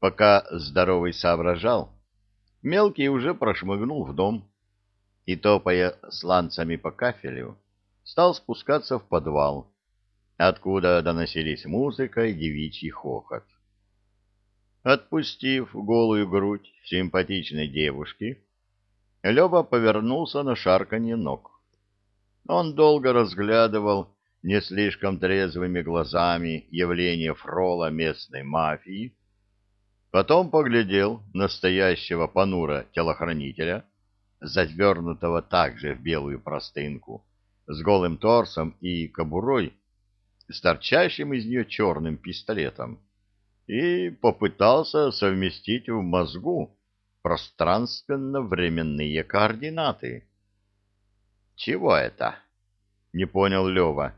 Пока здоровый соображал, мелкий уже прошмыгнул в дом и, топая сланцами по кафелю, стал спускаться в подвал, откуда доносились музыка и девичий хохот. Отпустив голую грудь симпатичной девушки, Лева повернулся на шарканье ног. Он долго разглядывал не слишком трезвыми глазами явление фрола местной мафии, потом поглядел настоящего понура телохранителя, завернутого также в белую простынку, с голым торсом и кобурой, с торчащим из нее черным пистолетом, и попытался совместить в мозгу пространственно-временные координаты. «Чего это?» — не понял Лева.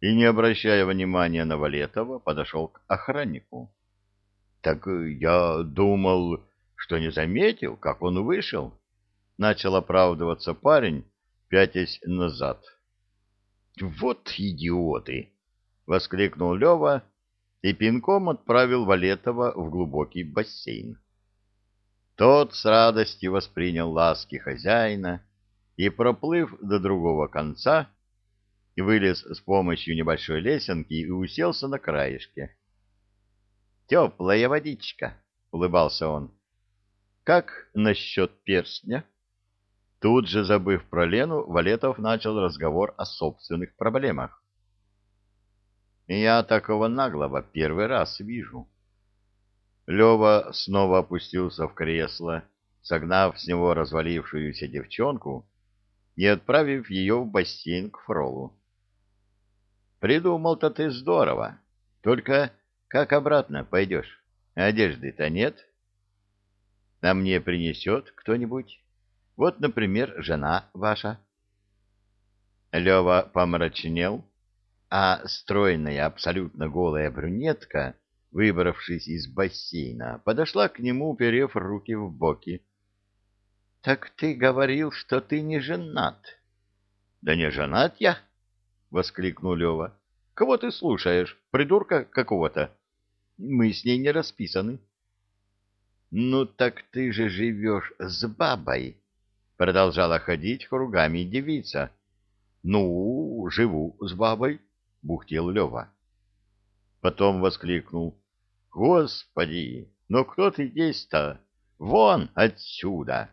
И, не обращая внимания на Валетова, подошел к охраннику. «Так я думал, что не заметил, как он вышел», — начал оправдываться парень, пятясь назад. «Вот идиоты!» — воскликнул Лева и пинком отправил Валетова в глубокий бассейн. Тот с радостью воспринял ласки хозяина и, проплыв до другого конца, вылез с помощью небольшой лесенки и уселся на краешке. «Теплая водичка», — улыбался он. «Как насчет перстня?» Тут же, забыв про Лену, Валетов начал разговор о собственных проблемах. «Я такого наглого первый раз вижу». Лева снова опустился в кресло, согнав с него развалившуюся девчонку и отправив ее в бассейн к Фролу. «Придумал-то ты здорово, только как обратно пойдешь? Одежды-то нет. А мне принесет кто-нибудь? Вот, например, жена ваша. Лева помрачнел, а стройная, абсолютно голая брюнетка, выбравшись из бассейна, подошла к нему, уперев руки в боки. — Так ты говорил, что ты не женат. — Да не женат я, — воскликнул Лева. — Кого ты слушаешь? Придурка какого-то? Мы с ней не расписаны. — Ну так ты же живешь с бабой, — продолжала ходить кругами девица. — Ну, живу с бабой, — бухтел Лева. Потом воскликнул. — Господи, ну кто ты есть-то? Вон отсюда!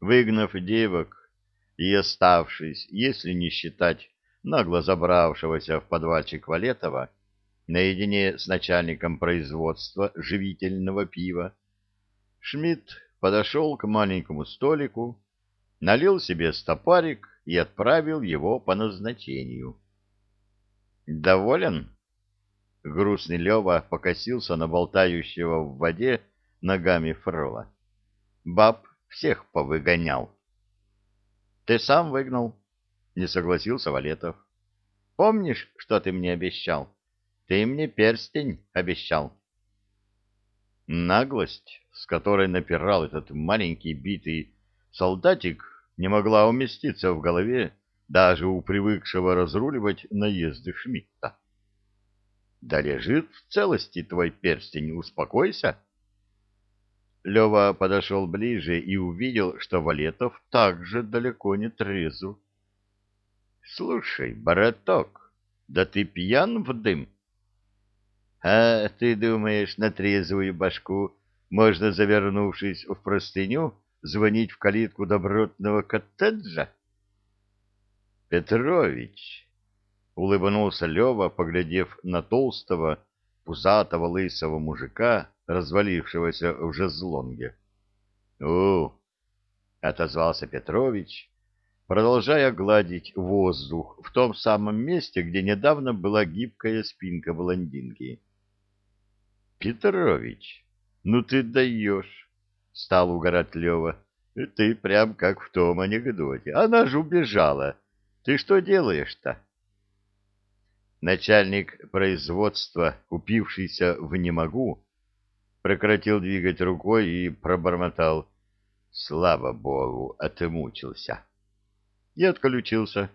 Выгнав девок и оставшись, если не считать нагло забравшегося в подвальчик Валетова, наедине с начальником производства живительного пива, Шмидт подошел к маленькому столику, налил себе стопарик и отправил его по назначению. «Доволен?» Грустный Лева покосился на болтающего в воде ногами Фрола. «Баб всех повыгонял». «Ты сам выгнал?» — не согласился Валетов. «Помнишь, что ты мне обещал?» Ты мне перстень обещал. Наглость, с которой напирал этот маленький битый солдатик, не могла уместиться в голове даже у привыкшего разруливать наезды Шмидта. Да лежит в целости твой перстень, успокойся. Лева подошел ближе и увидел, что Валетов также далеко не трезв. — Слушай, браток, да ты пьян в дым? А ты думаешь, на трезвую башку можно, завернувшись в простыню, звонить в калитку добротного коттеджа? Петрович, улыбнулся Лева, поглядев на толстого, пузатого лысого мужика, развалившегося в жезлонге. — У, — отозвался Петрович, продолжая гладить воздух в том самом месте, где недавно была гибкая спинка блондинки. Петрович, ну ты даешь, — стал угорать Лева. — Ты прям как в том анекдоте. Она же убежала. Ты что делаешь-то? Начальник производства, упившийся в «не могу», прекратил двигать рукой и пробормотал. Слава богу, отмучился. И отключился.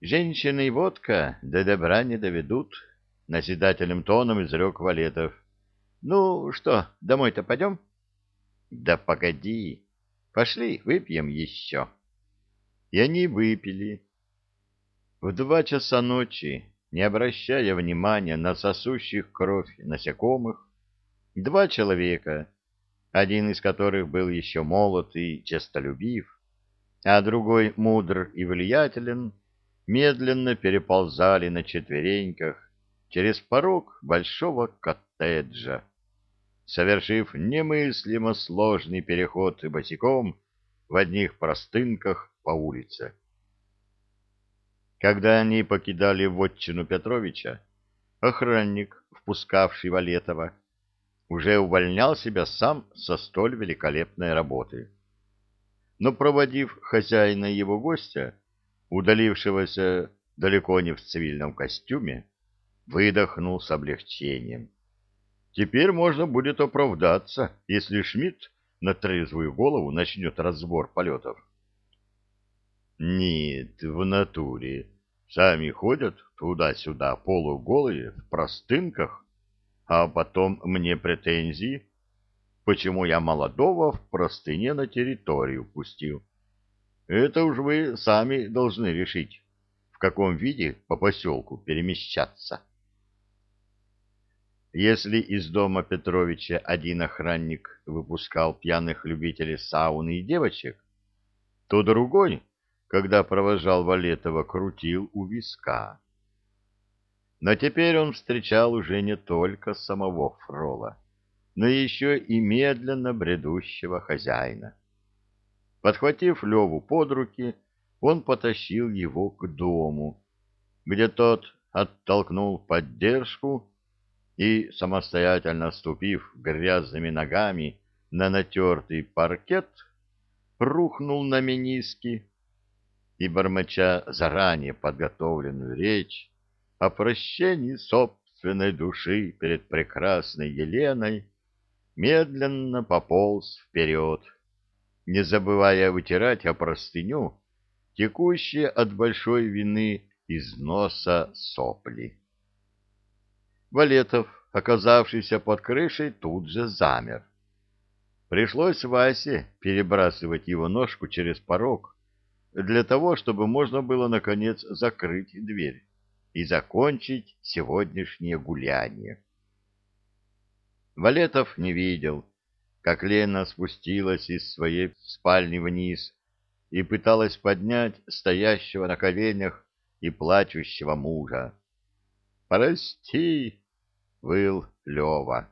Женщины и водка до добра не доведут, — наседательным тоном изрек Валетов. — Ну что, домой-то пойдем? — Да погоди. Пошли, выпьем еще. И они выпили. В два часа ночи, не обращая внимания на сосущих кровь насекомых, два человека, один из которых был еще молод и честолюбив, а другой мудр и влиятелен, медленно переползали на четвереньках через порог большого коттеджа, совершив немыслимо сложный переход босиком в одних простынках по улице. Когда они покидали вотчину Петровича, охранник, впускавший Валетова, уже увольнял себя сам со столь великолепной работы. Но, проводив хозяина его гостя, удалившегося далеко не в цивильном костюме, выдохнул с облегчением. Теперь можно будет оправдаться, если Шмидт на трезвую голову начнет разбор полетов. Нет, в натуре. Сами ходят туда-сюда полуголые, в простынках, а потом мне претензии, почему я молодого в простыне на территорию пустил. Это уж вы сами должны решить, в каком виде по поселку перемещаться. Если из дома Петровича один охранник выпускал пьяных любителей сауны и девочек, то другой, когда провожал Валетова, крутил у виска. Но теперь он встречал уже не только самого Фрола, но еще и медленно бредущего хозяина. Подхватив Леву под руки, он потащил его к дому, где тот оттолкнул поддержку и, самостоятельно ступив грязными ногами на натертый паркет, рухнул на мениски и, бормоча заранее подготовленную речь о прощении собственной души перед прекрасной Еленой, медленно пополз вперед не забывая вытирать о простыню текущие от большой вины из носа сопли. Валетов, оказавшийся под крышей, тут же замер. Пришлось Васе перебрасывать его ножку через порог для того, чтобы можно было, наконец, закрыть дверь и закончить сегодняшнее гуляние. Валетов не видел, как Лена спустилась из своей спальни вниз и пыталась поднять стоящего на коленях и плачущего мужа. «Прости!» — выл Лева.